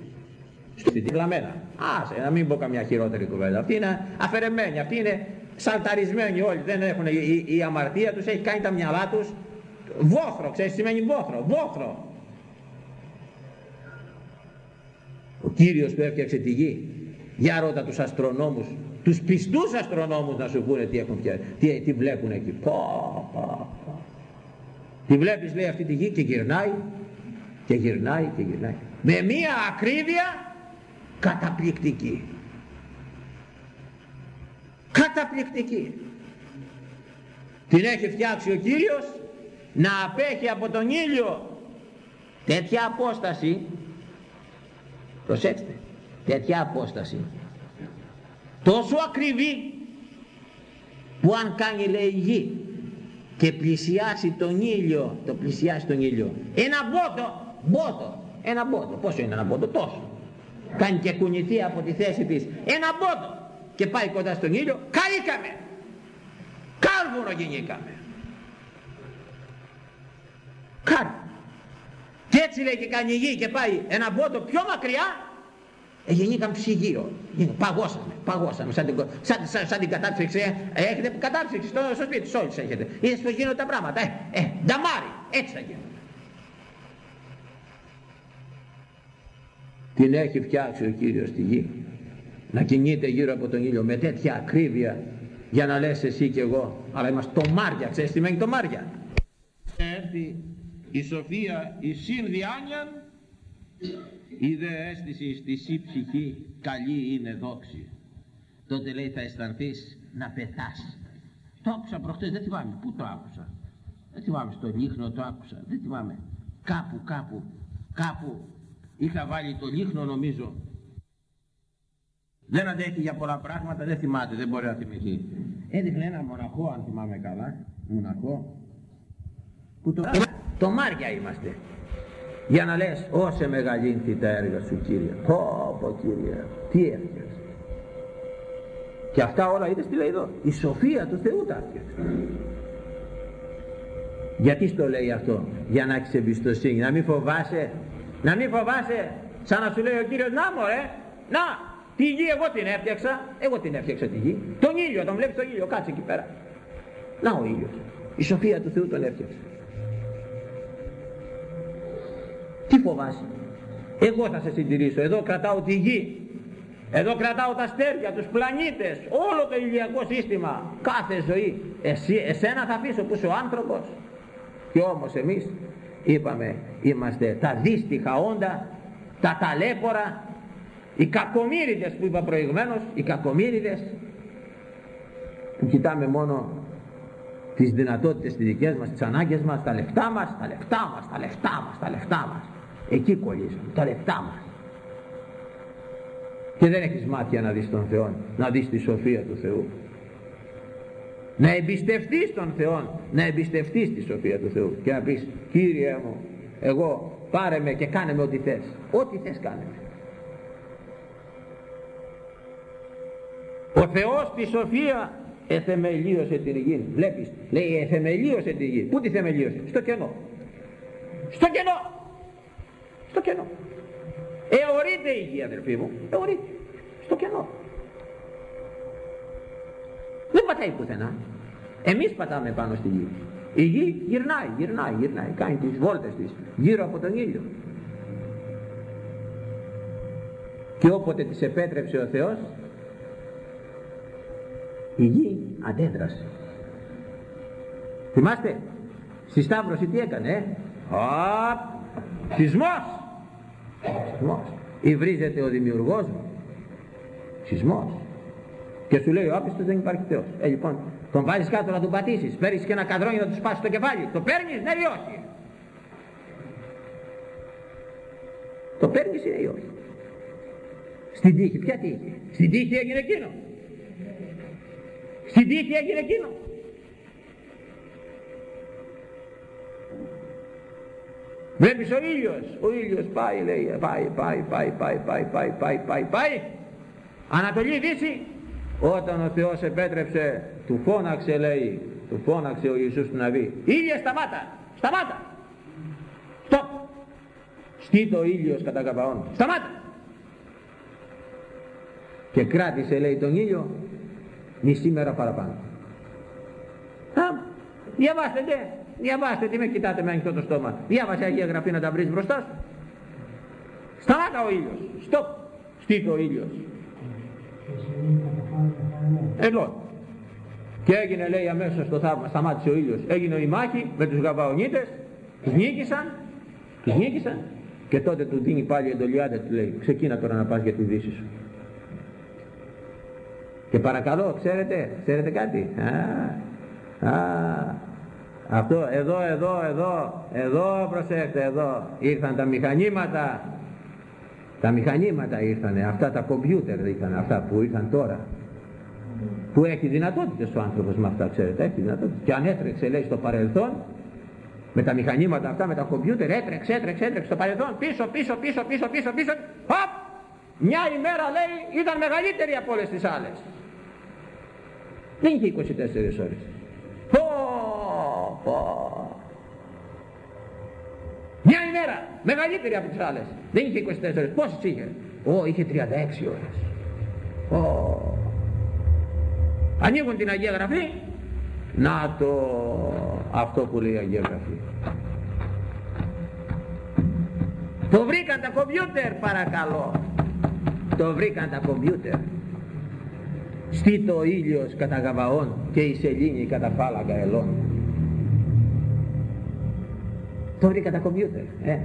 Στο πλαμμένα άσε να μην πω καμιά χειρότερη κουβέντα. Αυτή είναι αφαιρεμένη αυτή είναι σαλταρισμένοι όλοι. Δεν έχουν η, η, αμαρτία τους έχει κάνει τα μυαλά τους βόθρο ξέρεις σημαίνει βόθρο βόθρο. Ο Κύριος που έφτιαξε τη γη για ρώτα τους αστρονόμους, τους πιστούς αστρονόμους να σου πούνε τι, έχουν, τι, τι βλέπουν εκεί. Πω, πω, πω. Τη βλέπεις λέει αυτή τη γη και γυρνάει και γυρνάει και γυρνάει. Με μία ακρίβεια καταπληκτική. Καταπληκτική. Την έχει φτιάξει ο Κύριος να απέχει από τον ήλιο τέτοια απόσταση προσέξτε τέτοια απόσταση. Τόσο ακριβή που αν κάνει λέει γη και πλησιάσει τον ήλιο το πλησιάσει τον ήλιο. Ένα μπότο μπότο ένα μπότο. Πόσο είναι ένα μπότο τόσο. Κάνει και κουνηθεί από τη θέση της. Ένα μπότο και πάει κοντά στον ήλιο. Καήκαμε. Κάρβουνο γεννήκαμε κάρβουνο και έτσι λέει και κάνει γη και πάει ένα μπότο πιο μακριά ε, γεννήκαν ψυγείο. Παγώσαμε, παγώσαμε. Σαν την, σαν, σαν, σαν την κατάψυξη. Ε, έχετε κατάψυξη στο, στο σπίτι, όλοι έχετε. Είδες πως γίνονται τα πράγματα. Ε, ε, νταμάρι, έτσι θα γίνονται. Την έχει φτιάξει ο Κύριος στη γη. Να κινείται γύρω από τον ήλιο με τέτοια ακρίβεια για να λες εσύ και εγώ. Αλλά είμαστε το Μάρια, ξέρεις τι μένει το Μάρια. Έρθει η Σοφία η Συνδιάνιαν η δε αίσθηση στη σύ ψυχή καλή είναι δόξη. Τότε λέει θα αισθανθείς να πεθάς. Το άκουσα προχτές, δεν θυμάμαι. Πού το άκουσα; Δεν θυμάμαι, στο λίχνο το άκουσα. Δεν θυμάμαι. Κάπου, κάπου, κάπου είχα βάλει το λίχνο νομίζω. Δεν αντέχει για πολλά πράγματα, δεν θυμάται, δεν μπορεί να θυμηθεί. Έδειχνε ένα μοναχό, αν θυμάμαι καλά, μοναχό, που το... Το Μάρια είμαστε. Για να λες όσε μεγαλύνθη τα έργα σου Κύριε πω πω Κύριε τι έφτιαξες. Και αυτά όλα είδες τι λέει εδώ. Η σοφία του Θεού τα έφτιαξε. Γιατί στο λέει αυτό για να έχεις εμπιστοσύνη να μην φοβάσαι να μην φοβάσαι σαν να σου λέει ο Κύριος να μωρέ να τη γη εγώ την έφτιαξα εγώ την έφτιαξα τη γη τον ήλιο τον βλέπεις τον ήλιο κάτσε εκεί πέρα να ο ήλιος. Η σοφία του Θεού τον έφτιαξε τι φοβάσαι; Εγώ θα σε συντηρήσω. Εδώ κρατάω τη γη. Εδώ κρατάω τα αστέρια, τους πλανήτες όλο το ηλιακό σύστημα. Κάθε ζωή. Εσύ, εσένα θα αφήσω που είσαι ο άνθρωπος. Και όμως εμείς είπαμε είμαστε τα δύστιχα όντα τα ταλέπορα οι κακομύριδες που είπα προηγουμένως οι κακομύριδες. Που κοιτάμε μόνο τις δυνατότητες τις δικές μας, τις ανάγκες μας, τα λεφτά μας, τα λεφτά μας, τα λεφτά μας, τα λεφτά μας. Εκεί κολλήσαμε, τα λεφτά μας. Και δεν έχεις μάτια να δεις τον Θεό, να δεις τη σοφία του Θεού. Να εμπιστευτείς τον Θεό, να εμπιστευτείς τη σοφία του Θεού και να πεις Κύριε μου, εγώ πάρε με και κάνε με ό,τι θες. Ό,τι θες κάνε με. Ο Θεός τη σοφία εθεμελίωσε την γη. Βλέπεις, λέει εθεμελίωσε την γη. Πού τη θεμελίωσε, στο κενό. Στο κενό. Στο κενό. Εωρείται η γη αδελφοί μου, εωρείται. Στο κενό. Δεν πατάει πουθενά. Εμείς πατάμε πάνω στη γη. Η γη γυρνάει, γυρνάει, γυρνάει, κάνει τις βόλτες της γύρω από τον ήλιο. Και όποτε της επέτρεψε ο Θεός, η γη αντέδρασε. Θυμάστε, στη Σταύρωση τι έκανε, ε; Απ, σεισμός. Σεισμός. Υβρίζεται ο δημιουργός μου. Σεισμός. Και σου λέει ο άπιστος δεν υπάρχει Θεός. Ε, λοιπόν, τον βάζεις κάτω να τον πατήσεις. Παίρνεις και ένα καδρόνι να του σπάσεις το κεφάλι. Το παίρνεις, ναι ή όχι; Το παίρνεις ναι ή όχι; Στην τύχη, ποια τύχη; Στην τύχη έγινε εκείνος. Στην τύχη έγινε εκείνος. Βλέπεις ο ήλιος, ο ήλιος πάει λέει, πάει, πάει, πάει, πάει, πάει, πάει, πάει, πάει, πάει, Ανατολή Δύση, όταν ο Θεός επέτρεψε, του φώναξε λέει, του φώναξε ο Ιησούς του Ναβί, ήλια σταμάτα, σταμάτα, στοπ, στείτο ο ήλιος κατά καπαών, σταμάτα. Και κράτησε λέει τον ήλιο μισή μέρα παραπάνω. Α, διαβάστε, ναι, διαβάστε, τι με κοιτάτε με ανοιχτό το στόμα. Διάβασε Αγία Γραφή να τα βρεις μπροστά σου. Σταμάτα ο ήλιος, στοπ, στείτο ο ήλιος. Εδώ. Και έγινε λέει αμέσως το θαύμα, σταμάτησε ο ήλιος. Έγινε η μάχη με τους Γαβαονίτες, τους νίκησαν, τους νίκησαν και τότε του δίνει πάλι η εντολιάδα του λέει ξεκίνα τώρα να πας για τη δύση σου. Και παρακαλώ, ξέρετε, ξέρετε κάτι; Α, α, αυτό, εδώ, εδώ, εδώ, εδώ, προσέξτε, εδώ, ήρθαν τα μηχανήματα, τα μηχανήματα ήρθαν, αυτά τα κομπιούτερ ήρθαν, αυτά που ήρθαν τώρα. Που έχει δυνατότητες ο άνθρωπος με αυτά, ξέρετε, έχει δυνατότητες. Και αν έτρεξε, λέει, στο παρελθόν, με τα μηχανήματα αυτά, με τα κομπιούτερ, έτρεξε, έτρεξε, έτρεξε στο παρελθόν, πίσω, πίσω, πίσω, πίσω, πίσω, πίσω, χοπ! Μια ημέρα, λέει, ήταν μεγαλύτερη από όλες τις άλλες. Δεν είχε 24 ώρες. Πω, πω. Μια ημέρα, μεγαλύτερη από τις άλλες. Δεν είχε 24 ώρες. Πόσες είχε; Ω, είχε 36 ώρες. Ω. Ανοίγουν την Αγία Γραφή. Να το αυτό που λέει η Αγία Γραφή. Το βρήκαν τα κομπιούτερ παρακαλώ. Το βρήκαν τα κομπιούτερ στήτο ο ήλιος κατά γαβαών και η σελήνη κατά φάλαγγα ελών το βρήκα τα κομπιούτερ ε.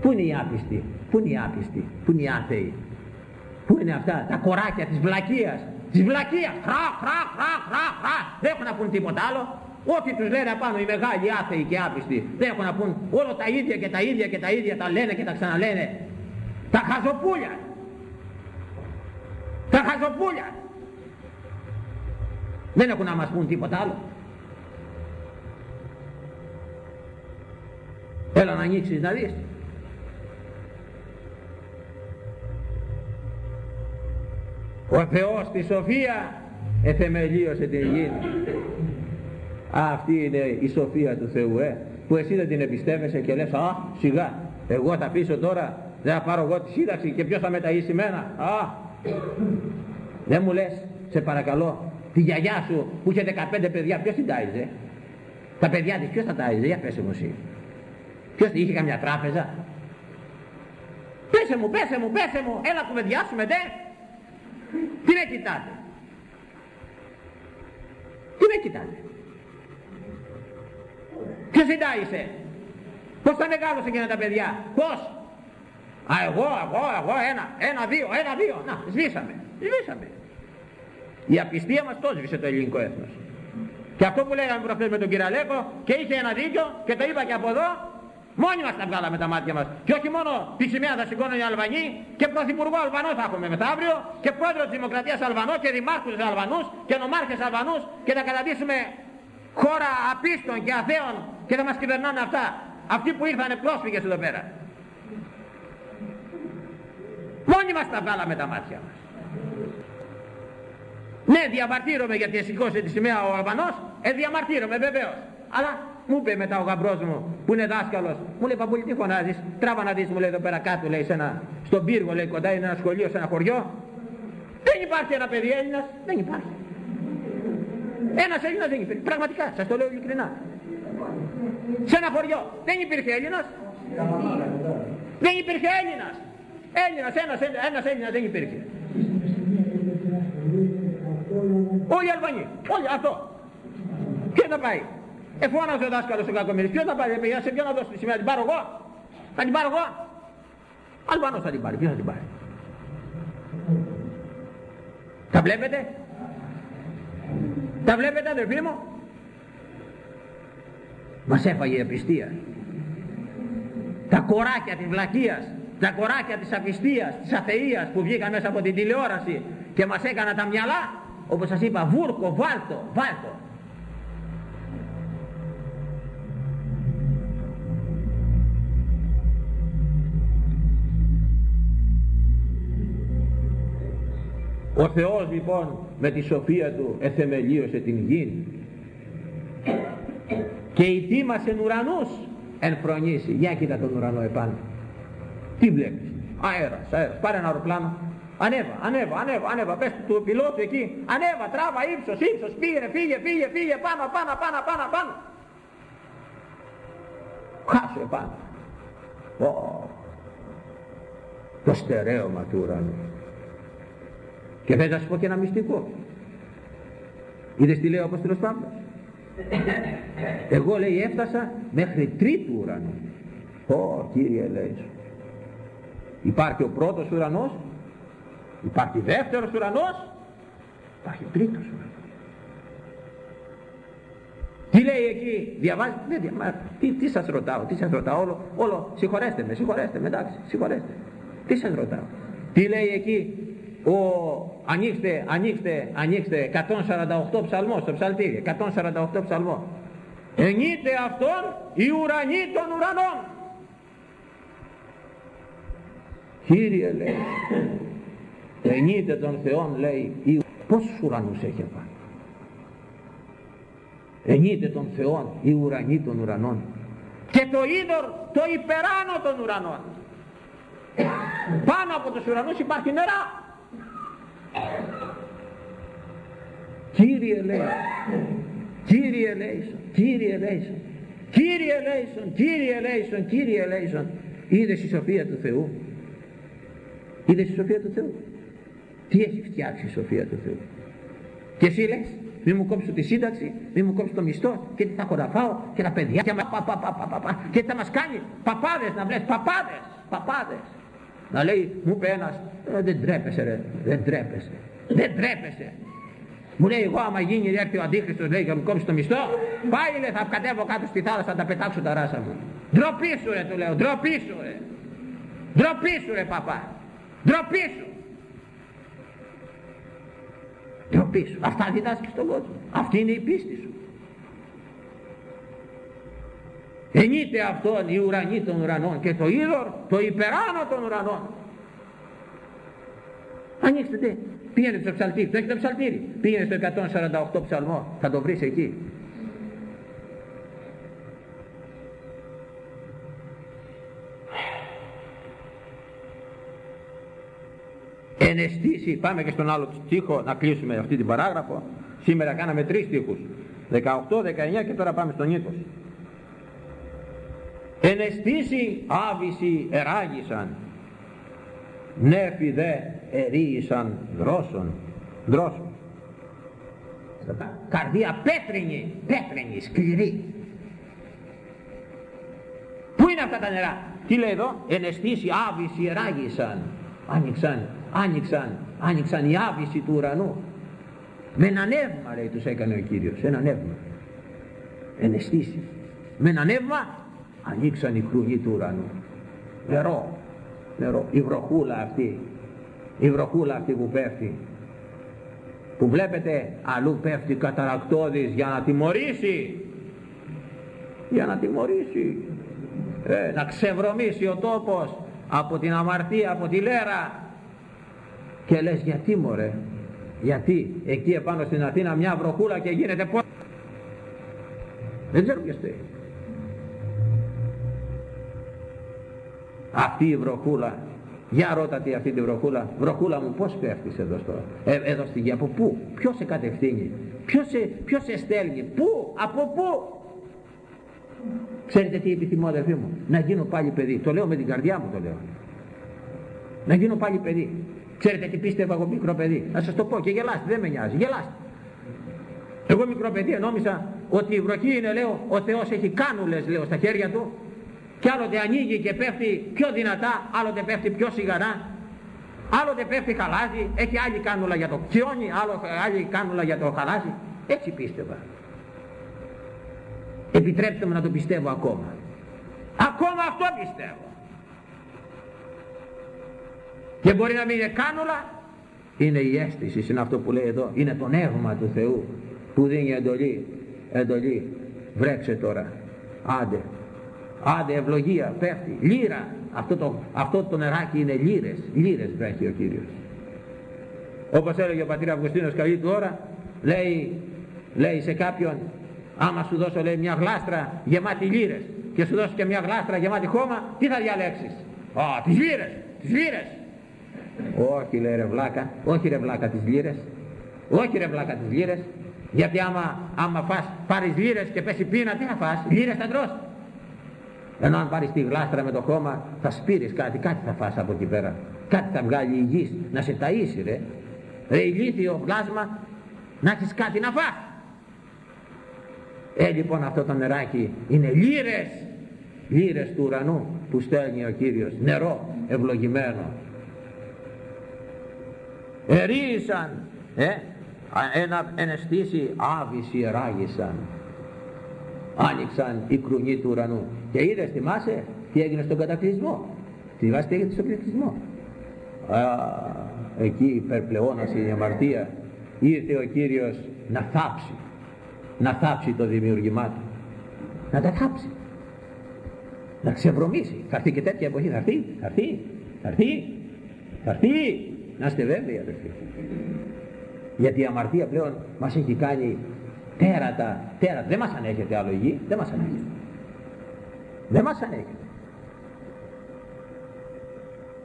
πού είναι οι άπιστοι πού είναι οι άπιστοι πού είναι οι άθεοι. Πού είναι αυτά τα κοράκια της βλακείας της βλακείας. Χρά χρά χρά χρά χρά δεν έχουν να πούν τίποτα άλλο. Ό,τι τους λένε απάνω οι μεγάλοι άθεοι και άπιστοι δεν έχουν να πούν όλο τα ίδια και τα ίδια και τα ίδια τα λένε και τα ξαναλένε. Τα χαζοπούλια. Τα χαζοπούλια. Δεν έχουν να μας πούν τίποτα άλλο. Έλα να ανοίξεις. να δεις. Ο Θεός στη σοφία εθεμελίωσε την γη. Αυτή είναι η σοφία του Θεού, ε, που εσύ δεν την εμπιστεύεσαι και λες, α, σιγά, εγώ θα πείσω τώρα, δεν θα πάρω εγώ τη σύνταξη και ποιος θα μεταΐσει μένα. α, δεν μου λες, σε παρακαλώ, τη γιαγιά σου που είχε 15 παιδιά, ποιος την τάιζε, τα παιδιά της ποιος θα τάιζε, για πέσε μου εσύ ποιος είχε καμιά τράπεζα; Πέσε μου πέσε μου πέσε μου έλα κουβεντιάσουμε δε τι με κοιτάτε; Τι με κοιτάτε; Ποιος συντάγησε. Πώς τα μεγάλωσε και τα παιδιά; Πώς; Α, εγώ, εγώ, εγώ, ένα, ένα, δύο, ένα, δύο. Να, σβήσαμε. Σβήσαμε. Η απιστία μας το σβήσε το ελληνικό έθνος. Και αυτό που λέγαμε προχθές με τον Κυραλέκο και είχε ένα δίκιο και το είπα και από εδώ, μόνοι μας τα βγάλαμε τα μάτια μας. Και όχι μόνο τη σημαία θα σηκώνουν οι Αλβανοί και πρωθυπουργό Αλβανός θα έχουμε μεθαύριο και πρόεδρος της Δημοκρατίας Αλβανός και δημάρχους Αλβανούς και νομάρχες Αλβανούς και θα καταδείσουμε χώρα απίστων και αθέων και θα μας κυβερνάνε αυτά. Αυτοί που ήρθανε πρόσφυγες εδώ πέρα. Μόνοι μας τα βγάλαμε τα μάτια μας. Ναι διαμαρτύρομαι γιατί σηκώσε τη σημαία ο Αλβανός. Ε διαμαρτύρομαι βεβαίως. Αλλά μου είπε μετά ο γαμπρός μου που είναι δάσκαλος μου λέει Παπούλη τι φωνάζεις; Τράβα να δεις μου λέει εδώ πέρα κάτω λέει σε ένα, στον πύργο λέει κοντά είναι ένα σχολείο σε ένα χωριό δεν υπάρχει ένα παιδί Έλληνας δεν υπάρχει ένας Έλληνας δεν υπήρχε. Πραγματικά, σας το λέω ειλικρινά. Σε ένα χωριό δεν υπήρχε Έλληνας. Δεν υπήρχε Έλληνας. Έλληνας, ένας, ένας Έλληνας δεν υπήρχε. Όλοι οι Αλβανοί. Όλοι αυτό. Ποιος θα πάει. Εφώναζε ο δάσκαλος ο κακομύρης. Ποιος θα πάει. Για σε ποιον να δώσει τη σημαία. Την πάρω εγώ; Θα την πάρω εγώ; Αλβανός θα την πάρει. Ποιος θα την πάρει; Τα βλέπετε; Τα βλέπετε αδερφοί μου; Μας έφαγε η απιστία. Τα κοράκια της βλακείας, τα κοράκια της απιστίας, της αθείας που βγήκαν μέσα από την τηλεόραση και μας έκανα τα μυαλά, όπως σας είπα, βούρκο, βάλτο, βάλτο. Ο Θεός λοιπόν με τη σοφία του εθεμελίωσε την γη και ητήμασε ουρανούς εν φρονήσει. Για κοίτα τον ουρανό επάνω. Τι βλέπεις; Αέρας, αέρας. Πάρε ένα αεροπλάνο. Ανέβα, ανέβα, ανέβα, ανέβα. Πες του πιλότου εκεί. Ανέβα, τράβα, ύψος, ύψος. Πήγαινε, φύγε, φύγε, φύγε. Πάνω, πάνω, πάνω, πάνω, πάνω. Χάσου επάνω. Το στερέωμα του ουρανού. Και θα σας πω και ένα μυστικό. Είδες τι λέει ο Απόστολος Παύλος; Εγώ λέει έφτασα μέχρι τρίτου ουρανού. Ω Κύριε λέει. Υπάρχει ο πρώτος ουρανός, υπάρχει δεύτερος ουρανός, υπάρχει τρίτος ουρανός. Τι λέει εκεί, διαβάζει, δεν διαβάζει, τι, τι σας ρωτάω, τι σας ρωτάω, όλο, όλο, συγχωρέστε με, συγχωρέστε με, εντάξει, συγχωρέστε. Τι σας ρωτάω. Τι λέει εκεί, ο, ανοίξτε, ανοίξτε, ανοίξτε 148 ψαλμός στο ψαλτήρι, 148 ψαλμό. Ενείτε αυτόν η ουρανή των ουρανών. Κύριε λέει, ενείτε τον Θεόν λέει, πόσους ουρανούς έχει απάνω. Ενείτε τον Θεόν η ουρανή των ουρανών. Και το είδωρ το υπεράνω των ουρανών. Πάνω από τους ουρανούς υπάρχει νερά. Κύριε λέει, Κύριε Λέισον, Κύριε Λέισον, Κύριε Λέισον, Κύριε Λέισον, Κύριε Λέισον, είδες η σοφία του Θεού, είδες η σοφία του Θεού, τι έχει φτιάξει η σοφία του Θεού. Και εσύ λες, μη μου κόψω τη σύνταξη, μη μου κόψω το μισθό και τι θα χωραφάω και τα παιδιά και, πα, πα, πα, πα, πα, και τι θα μας κάνεις παπάδες να βλέπεις, παπάδες, παπάδες. Να λέει, μου είπε ένας, ε, δεν τρέπεσαι ρε, δεν τρέπεσαι, δεν τρέπεσαι. Μου λέει εγώ άμα γίνει έρθει ο Αντίχριστος λέει και μου κόψει το μισθό, πάει λέει θα κατέβω κάτω στη θάλασσα να τα πετάξω τα ράσα μου. Ντροπή σου ρε του λέω, ντροπή σου ρε. Ντροπή σου ρε παπά, ντροπή σου. Ντροπή σου. Αυτά διδάσκεις στον κόσμο. Αυτή είναι η πίστη σου. Ενείται αυτόν η ουρανή των ουρανών και το είδωρ το υπεράνω των ουρανών. Ανοίξτε τι. Πήγαινε στο ψαλτήρι, το έχει το ψαλτήρι. Πήγαινε στο 148 ψαλμό, θα το βρεις εκεί. Ενεστήσει, πάμε και στον άλλο στίχο να κλείσουμε αυτή την παράγραφο. Σήμερα κάναμε τρεις στίχους. 18, 19 και τώρα πάμε στον 20. Ενεστήσει άβηση εράγησαν νέφη δε ερίησαν δρόσον δρόσον. Καρδία πέτρινη πέτρινη σκληρή. Πού είναι αυτά τα νερά; Τι λέει εδώ; Ενεστήσει άβηση εράγησαν. Άνοιξαν άνοιξαν άνοιξαν η άβηση του ουρανού. Με ένα νεύμα λέει τους έκανε ο Κύριος. Ένα νεύμα. Ενεστήσει. Με ένα νεύμα ανοίξαν οι κρουγοί του ουρανού. Νερό νερό. Η βροχούλα αυτή η βροχούλα αυτή που πέφτει. Που βλέπετε αλλού πέφτει καταρακτώδης για να τιμωρήσει. Για να τιμωρήσει. Ε, να ξεβρωμίσει ο τόπος από την αμαρτία, από τη λέρα. Και λες γιατί μωρέ γιατί εκεί επάνω στην Αθήνα μια βροχούλα και γίνεται πώς δεν ξέρω ποιος θέλει αυτή η βροχούλα για ρώτα τι αυτή τη βροχούλα. Βροχούλα μου πως πέφτεις εδώ στο, ε, εδώ στη γη από πού; Ποιος σε κατευθύνει; Ποιος σε, ποιος σε στέλνει; Πού; Από πού; Ξέρετε τι επιθυμώ αδερφοί μου; Να γίνω πάλι παιδί. Το λέω με την καρδιά μου το λέω. Να γίνω πάλι παιδί. Ξέρετε τι πίστευα εγώ μικρό παιδί; Να σας το πω και γελάστε δεν με νοιάζει γελάστε. Εγώ μικρό παιδί νόμιζα ότι η βροχή είναι λέω ο Θεός έχει κάνουλες λέω στα χέρια του και άλλοτε ανοίγει και πέφτει πιο δυνατά, άλλοτε πέφτει πιο σιγανά, άλλοτε πέφτει χαλάζι, έχει άλλη κάνουλα για το χιόνι, άλλο, άλλη κάνουλα για το χαλάζι. Έτσι πίστευα. Επιτρέψτε μου να το πιστεύω ακόμα. Ακόμα αυτό πιστεύω. Και μπορεί να μην είναι κάνουλα, είναι η αίσθηση, είναι αυτό που λέει εδώ, είναι το νεύμα του Θεού που δίνει εντολή, εντολή, βρέξε τώρα, άντε, Άντε ευλογία πέφτει, λύρα. Αυτό το, αυτό το νεράκι είναι λύρες, λύρες βρέχει ο Κύριος. Όπως έλεγε ο πατήρ Αυγουστίνος καλή του ώρα, λέει, λέει σε κάποιον, άμα σου δώσω λέει μια γλάστρα γεμάτη λύρες και σου δώσω και μια γλάστρα γεμάτη χώμα, τι θα διαλέξεις; Α, τις λύρες, τις λύρες. Όχι λέει ρε βλάκα, όχι ρε βλάκα τις λύρες, όχι ρε βλάκα τις λύρες, γιατί άμα, άμα φας, πάρεις λύρες και πέσει πείνα, τι θα φας, λύρες θα τρως. Ενώ αν πάρεις τη γλάστρα με το χώμα θα σπείρεις κάτι, κάτι θα φας από εκεί πέρα. Κάτι θα βγάλει η γης να σε ταΐσει ρε. Ρε ηλίθιο πλάσμα να έχεις κάτι να φας. Ε λοιπόν αυτό το νεράκι είναι λύρες, λύρες του ουρανού που στέλνει ο Κύριος, νερό ευλογημένο. Ερίσαν, ε, ένα εναισθήσει άβηση εράγησαν άνοιξαν οι κρουνοί του ουρανού. Και είδες θυμάσαι τι έγινε στον κατακλυσμό; Θυμάσαι τι έγινε στον κατακλυσμό; Α, εκεί υπερπλεώνασε η αμαρτία. Ήρθε ο Κύριος να θάψει να θάψει το δημιουργημά του. Να τα θάψει. Να ξεβρωμίσει θα έρθει και τέτοια εποχή. Θα έρθει θα έρθει θα έρθει θα έρθει. Να είστε βέβαιοι αδελφοί γιατί η αμαρτία πλέον μας έχει κάνει τέρατα, τέρατα. Δεν μας ανέχεται άλλο η γη, δεν μας ανέχεται. Δεν μας ανέχεται.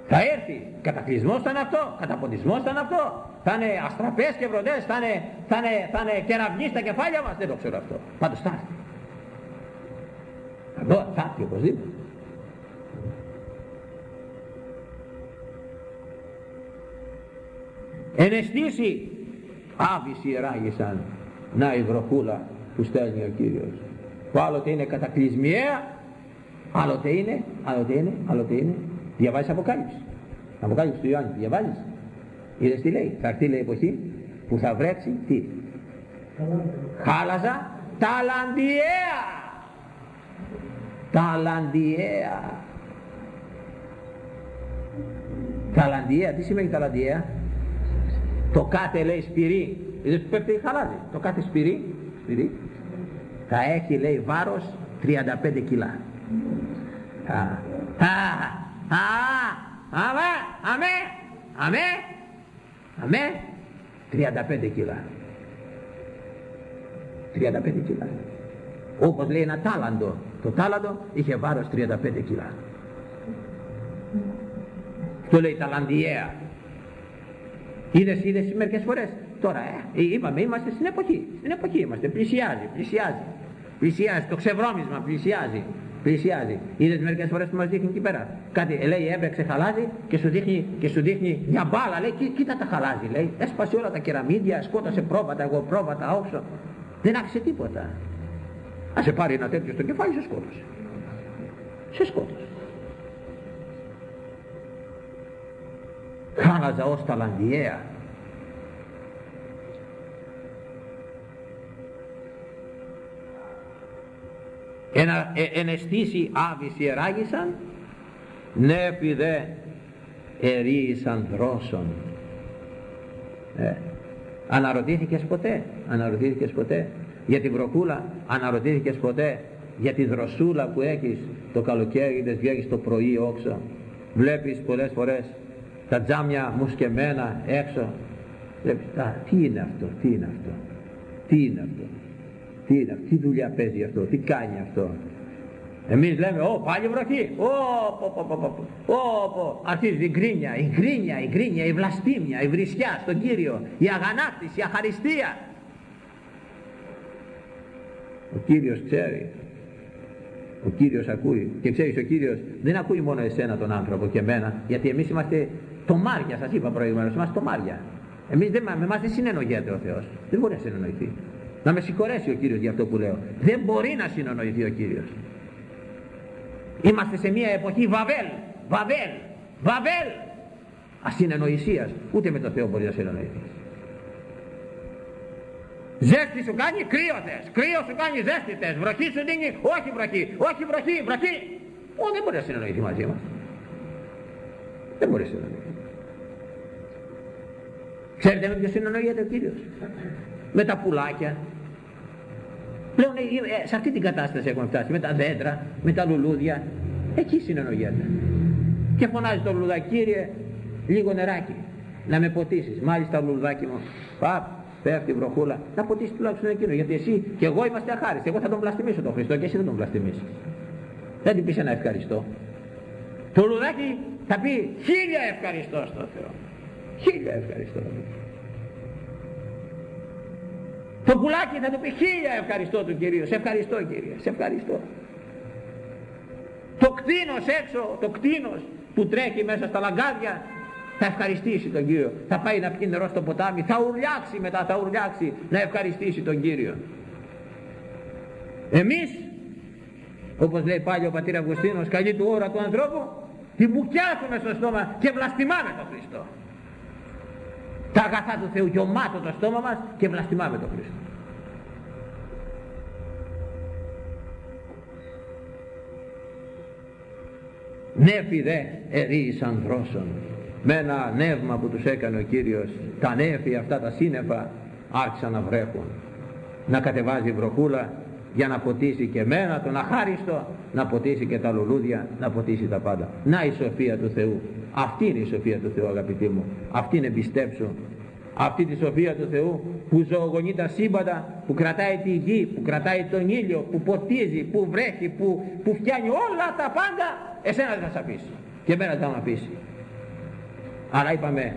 Θα έρθει, κατακλυσμός θα είναι αυτό, καταποντισμός θα είναι αυτό, θα είναι αστραπές και βροντές, θα είναι, θα είναι, θα είναι κεραυνοί στα κεφάλια μας, δεν το ξέρω αυτό. Πάντως θα έρθει. Εδώ θα έρθει οπωσδήποτε. Ενεστήσει άβηση εράγησαν να η βροχούλα που στέλνει ο Κύριος. Που άλλοτε είναι κατακλυσμιαία άλλοτε είναι άλλοτε είναι άλλοτε είναι. Διαβάζεις Αποκάλυψη. Αποκάλυψη του Ιωάννη διαβάζεις. Είδες τι λέει. Θα έρθει λέει εποχή που θα βρέξει τι; Χάλαζα ταλαντιαία. Ταλαντιαία. Ταλαντιαία. Τι σημαίνει ταλαντιαία; Το κάτε λέει σπυρί Είδες που πέφτει χαλάζει. Το κάθε σπυρί, σπυρί θα έχει λέει βάρος 35 κιλά. Α, α, α, αμέ, αμέ, αμέ. αμέ 35 κιλά 35 κιλά όπως λέει ένα τάλαντο το τάλαντο είχε βάρος 35 κιλά το λέει ταλαντιέα είδες είδες μερικές φορές τώρα ε, είπαμε είμαστε στην εποχή στην εποχή είμαστε πλησιάζει πλησιάζει πλησιάζει το ξεβρώμισμα πλησιάζει πλησιάζει. Είδες μερικές φορές που μας δείχνει εκεί πέρα. Κάτι λέει έπαιξε χαλάζι και σου δείχνει, και σου δείχνει μια μπάλα. Λέει Κοί, κοίτα τα χαλάζι. Λέει έσπασε όλα τα κεραμίδια, σκότωσε πρόβατα, εγώ πρόβατα, όξο. Δεν άφησε τίποτα. Α σε πάρει ένα τέτοιο στο κεφάλι, σε σκότωσε. Σε σκότωσε. Χάλαζα ως ταλαντιέα ενα, ε, εναισθήσει άβης ιεράγησαν νέφη δε ερίησαν δρόσον. Ε, αναρωτήθηκες ποτέ αναρωτήθηκες ποτέ για την βροχούλα αναρωτήθηκες ποτέ για τη δροσούλα που έχεις το καλοκαίρι δεν βγαίνεις το πρωί όξο. Βλέπεις πολλές φορές τα τζάμια μουσκεμένα έξω. Βλέπεις, α, τι είναι αυτό, τι είναι αυτό τι είναι αυτό τι είναι, τι δουλειά παίζει αυτό, τι κάνει αυτό; Εμείς λέμε, ω πάλι βροχή, ω πω πω πω πω, ω πω, αρχίζει η γκρίνια, η γκρίνια, η γκρίνια, η βλαστήμια, η βρισιά στον Κύριο, η αγανάκτηση, η αχαριστία. Ο Κύριος ξέρει, ο Κύριος ακούει και ξέρεις ο Κύριος δεν ακούει μόνο εσένα τον άνθρωπο και εμένα γιατί εμείς είμαστε τομάρια σας είπα προηγουμένως είμαστε τομάρια εμείς δεν, με εμάς δεν συνεννοιέται ο Θεός δεν μπορεί να συνεννοηθεί να με συγχωρέσει ο Κύριος για αυτό που λέω. Δεν μπορεί να συνονοηθεί ο Κύριος. Είμαστε σε μια εποχή Βαβέλ, Βαβέλ, Βαβέλ. Ασυνεννοησίας. Ούτε με το Θεό μπορεί να συνεννοηθεί. Ζέστη σου κάνει κρύο θες. Κρύο σου κάνει ζέστη θες. Βροχή σου δίνει όχι βροχή. Όχι βροχή, βροχή. Ω, δεν μπορεί να συνεννοηθεί μαζί μας. Δεν μπορεί να συνεννοηθεί. Ξέρετε με ποιος συνεννοείται ο Κύριος; Με τα πουλάκια, Πλέον ε, ε, σε αυτή την κατάσταση έχουμε φτάσει, με τα δέντρα, με τα λουλούδια, εκεί συνεννοιέται. Και φωνάζει το λουλουδάκι, κύριε, λίγο νεράκι, να με ποτίσεις. Μάλιστα λουλουδάκι μου, παπ, πέφτει η βροχούλα, να ποτίσεις τουλάχιστον εκείνο, γιατί εσύ και εγώ είμαστε αχάριστοι, εγώ θα τον πλαστιμήσω τον Χριστό και εσύ δεν τον πλαστιμήσεις. Δεν την πεις ένα ευχαριστώ. Το λουλουδάκι θα πει χίλια ευχαριστώ στο Θεό. Χίλια ευχαριστώ. Το πουλάκι θα του πει χίλια ευχαριστώ του Κυρίου. Σε ευχαριστώ Κύριε. Σε ευχαριστώ. Το κτίνος έξω, το κτίνος που τρέχει μέσα στα λαγκάδια θα ευχαριστήσει τον Κύριο. Θα πάει να πιει νερό στο ποτάμι. Θα ουρλιάξει μετά, θα ουρλιάξει να ευχαριστήσει τον Κύριο. Εμείς, όπως λέει πάλι ο πατήρ Αυγουστίνος, καλή του ώρα του ανθρώπου, την μπουκιάζουμε στο στόμα και βλαστημάμε τον Χριστό τα αγαθά του Θεού γεμάτο το στόμα μας και βλαστημάμε τον Χριστό. Νέφη δε ερείσαν δρόσον με ένα νεύμα που τους έκανε ο Κύριος τα νέφη αυτά τα σύννεφα άρχισαν να βρέχουν να κατεβάζει βροχούλα για να ποτίσει και μένα τον αχάριστο να ποτίσει και τα λουλούδια να ποτίσει τα πάντα. Να η σοφία του Θεού. Αυτή είναι η σοφία του Θεού αγαπητοί μου. Αυτή είναι πιστέψου αυτή τη σοφία του Θεού που ζωογονεί τα σύμπαντα που κρατάει τη γη που κρατάει τον ήλιο που ποτίζει που βρέχει που, που φτιάνει όλα τα πάντα εσένα δεν θα σε αφήσει. Και εμένα δεν θα με αφήσει. Άρα είπαμε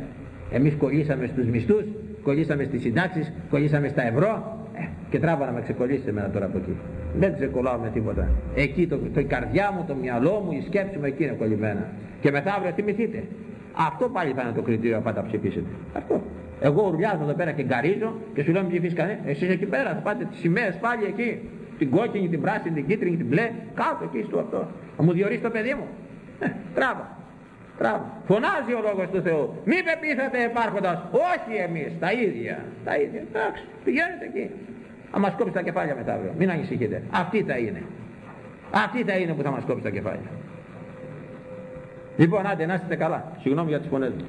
εμείς κολλήσαμε στους μισθούς κολλήσαμε στις συντάξεις κολλήσαμε στα ευρώ ε, και τράβα να με ξεκολλήσεις εμένα τώρα από εκεί. Δεν ξεκολλάω με τίποτα. Εκεί το, το, η καρδιά μου, το μυαλό μου, η σκέψη μου εκεί είναι κολλημένα. Και μεθαύριο θυμηθείτε. Αυτό πάλι θα είναι το κριτήριο να πάτε ψηφίσετε. Αυτό. Εγώ ουρλιάζω εδώ πέρα και γκαρίζω και σου λέω μην ψηφίσεις κανένα. Εσείς εκεί πέρα θα πάτε τις σημαίες πάλι εκεί. Την κόκκινη, την πράσινη, την κίτρινη, την μπλε. Κάτω εκεί στο αυτό. Θα μου διορίσει το παιδί μου. Ε, τράβα τράβα φωνάζει ο λόγος του Θεού. Μη πεπίθατε υπάρχοντας. Όχι εμείς. Τα ίδια. Τα ίδια. Εντάξει. Πηγαίνετε εκεί. Θα μας κόψει τα κεφάλια μετά αύριο. Μην ανησυχείτε. Αυτή θα είναι. Αυτή θα είναι που θα μας κόψει τα κεφάλια. Λοιπόν άντε να είστε καλά. Συγγνώμη για τις φωνές μου